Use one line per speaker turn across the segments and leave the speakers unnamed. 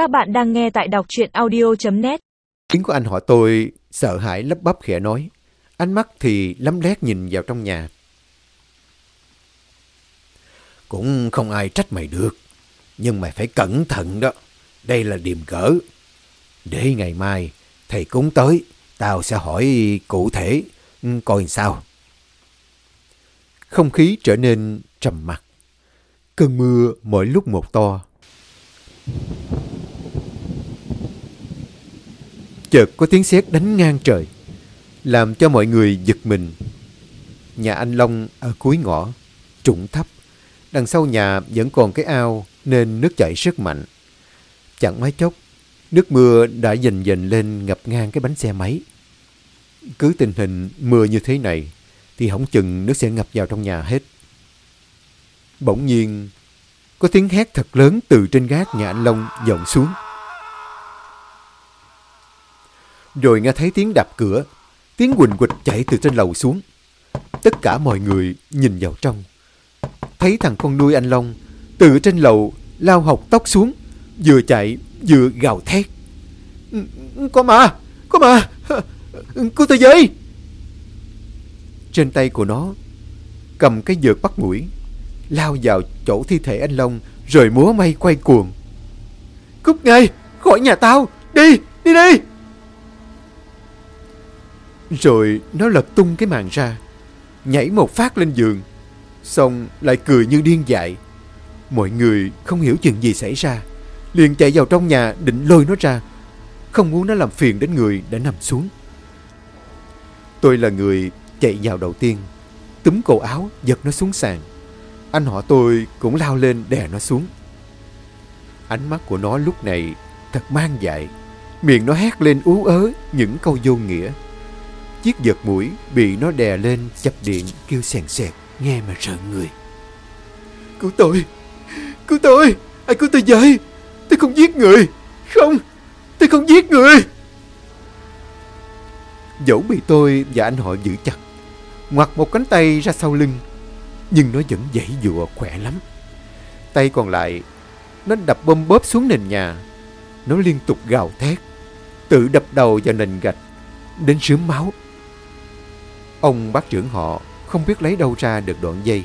Các bạn đang nghe tại đọc truyện audio.net
Tiếng của anh họ tôi sợ hãi lấp bắp khẽ nói. Ánh mắt thì lấm lét nhìn vào trong nhà. Cũng không ai trách mày được. Nhưng mày phải cẩn thận đó. Đây là điềm gỡ. Để ngày mai thầy cúng tới, tao sẽ hỏi cụ thể ừ, coi sao. Không khí trở nên trầm mặc. Cơn mưa mỗi lúc một to. Chợt có tiếng sét đánh ngang trời, làm cho mọi người giật mình. Nhà anh Long ở cuối ngõ, trũng thấp. Đằng sau nhà vẫn còn cái ao nên nước chảy rất mạnh. Chẳng mấy chốc, nước mưa đã dần dần lên ngập ngang cái bánh xe máy. Cứ tình hình mưa như thế này thì không chừng nước sẽ ngập vào trong nhà hết. Bỗng nhiên, có tiếng hét thật lớn từ trên gác nhà anh Long vọng xuống. Rồi nghe thấy tiếng đập cửa, tiếng quỳnh quịch chạy từ trên lầu xuống. Tất cả mọi người nhìn vào trong. Thấy thằng con nuôi anh Long từ trên lầu lao học tóc xuống, vừa chạy vừa gào thét. Có mà, có mà, cứu tôi với. Trên tay của nó cầm cái dược bắt mũi, lao vào chỗ thi thể anh Long rồi múa may quay cuồng. Cút ngay, khỏi nhà tao, đi, đi đi. Rồi nó lật tung cái màn ra, nhảy một phát lên giường, xong lại cười như điên dại. Mọi người không hiểu chuyện gì xảy ra, liền chạy vào trong nhà định lôi nó ra, không muốn nó làm phiền đến người đã nằm xuống. Tôi là người chạy vào đầu tiên, túm cổ áo giật nó xuống sàn. Anh họ tôi cũng lao lên đè nó xuống. Ánh mắt của nó lúc này thật mang dại, miệng nó hét lên ú ớ những câu vô nghĩa. Chiếc giật mũi bị nó đè lên chập điện kêu sèn sẹt, nghe mà sợ người. Cứu tôi! Cứu tôi! Ai cứu tôi với! Tôi không giết người! Không! Tôi không giết người! Dẫu bị tôi và anh họ giữ chặt, ngoặt một cánh tay ra sau lưng, nhưng nó vẫn dãy dụa khỏe lắm. Tay còn lại, nó đập bom bóp xuống nền nhà. Nó liên tục gào thét, tự đập đầu vào nền gạch, đến sướm máu. Ông bác trưởng họ không biết lấy đâu ra được đoạn dây,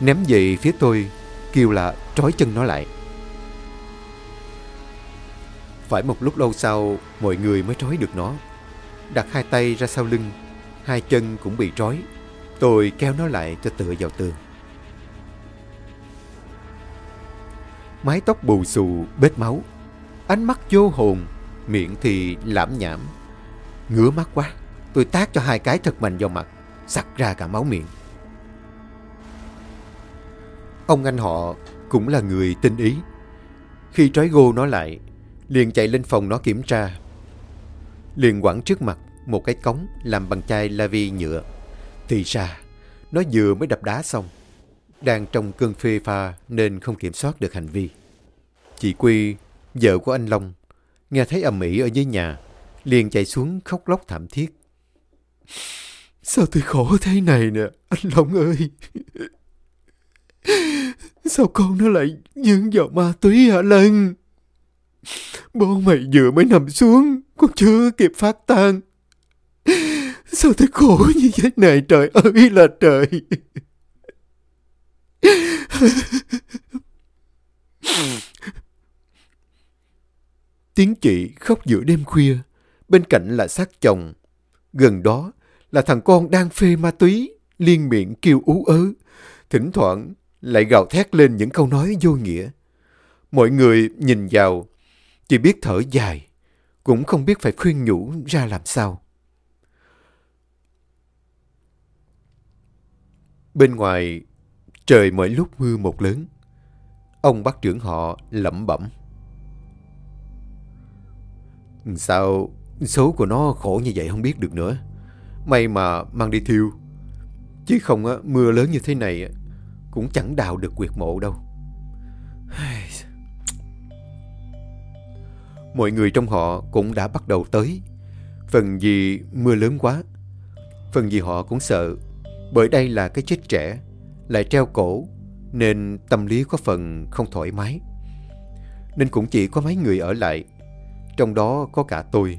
ném về phía tôi, kêu là trói chân nó lại. Phải một lúc lâu sau, mọi người mới trói được nó. Đặt hai tay ra sau lưng, hai chân cũng bị trói. Tôi kéo nó lại cho tựa vào tường. Mái tóc bù xù, bết máu. Ánh mắt vô hồn, miệng thì lãm nhảm. Ngứa mắt quá, tôi tác cho hai cái thật mạnh vào mặt, sặc ra cả máu miệng. Ông anh họ cũng là người tinh ý. Khi trói gô nó lại, liền chạy lên phòng nó kiểm tra. Liền quẳng trước mặt một cái cống làm bằng chai la vi nhựa. Thì ra, nó vừa mới đập đá xong. Đang trong cơn phê pha nên không kiểm soát được hành vi. Chị Quy, vợ của anh Long, nghe thấy ầm ĩ ở dưới nhà, liền chạy xuống khóc lóc thảm thiết. Sao tôi khổ thế này nè, anh Long ơi. Sao con nó lại dướng vào ma túy hả Lân? Bố mày vừa mới nằm xuống, con chưa kịp phát tan. Sao tôi khổ như thế này trời ơi là trời. Tiếng chị khóc giữa đêm khuya, bên cạnh là xác chồng. Gần đó là thằng con đang phê ma túy, liên miệng kêu ú ớ, thỉnh thoảng lại gào thét lên những câu nói vô nghĩa. Mọi người nhìn vào, chỉ biết thở dài, cũng không biết phải khuyên nhủ ra làm sao. Bên ngoài, trời mỗi lúc mưa một lớn. Ông bác trưởng họ lẩm bẩm. Sao số của nó khổ như vậy không biết được nữa. May mà mang đi thiêu. Chứ không á, mưa lớn như thế này cũng chẳng đào được quyệt mộ đâu. Mọi người trong họ cũng đã bắt đầu tới. Phần vì mưa lớn quá. Phần vì họ cũng sợ. Bởi đây là cái chết trẻ. Lại treo cổ. Nên tâm lý có phần không thoải mái. nên cũng chỉ có mấy người ở lại. Trong đó có cả tôi.